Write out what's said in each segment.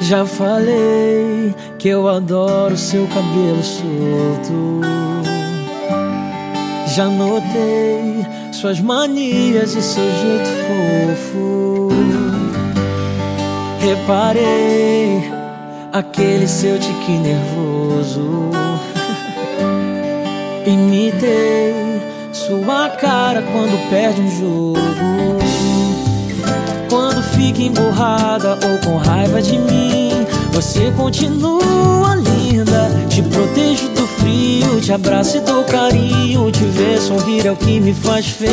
Já falei que eu adoro seu cabelo solto. Já notei suas manias e seu jeito fofo. Reparei aquele seu tique nervoso. Imitei sua cara quando perde um jogo. Fica emburrada ou com raiva de mim, você continua linda. Te protejo do frio, te abraço e dou carinho. Te ver sorrir é o que me faz feliz.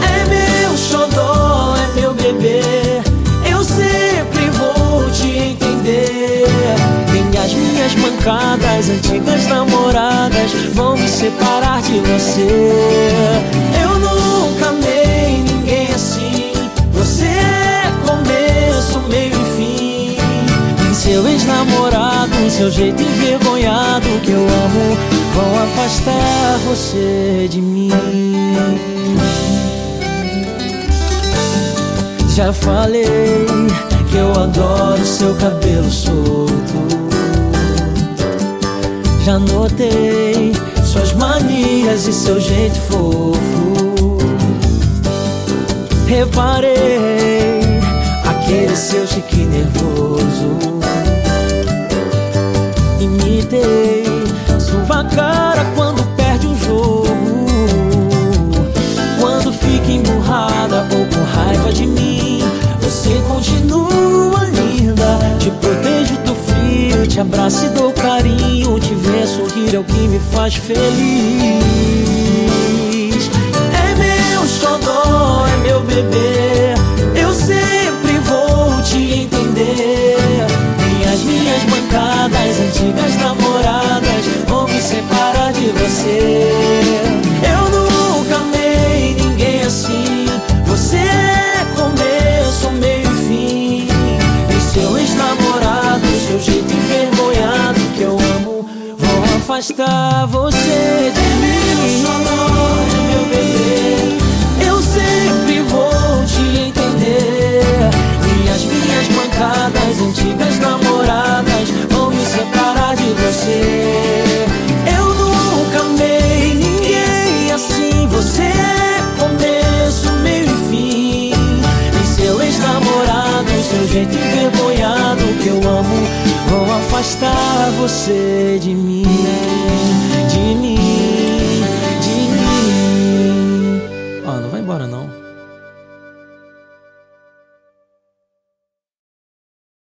É meu xodó, é meu bebê. Eu sempre vou te entender. Nem as minhas mancadas, antigas namoradas, vão me separar de você. Eu nunca amei seu ex-namorado, seu jeito envergonhado que eu amo, vão afastar você de mim. Já falei que eu adoro seu cabelo solto. Já notei suas manias e seu jeito fofo. Reparei aquele seu chique nervoso. Você continua linda. Te protejo do frio, te abraço e dou carinho. Te ver sorrir é o que me faz feliz. Vão afastar você de mim. meu bebê. Eu sempre vou te entender. E as minhas mancadas, antigas namoradas, vão me separar de você. Eu nunca amei ninguém assim. Você é começo, meio e fim. E seu ex-namorado, seu jeito envergonhado afastar você de mim. De mim, de mim. Ah, não vai embora não.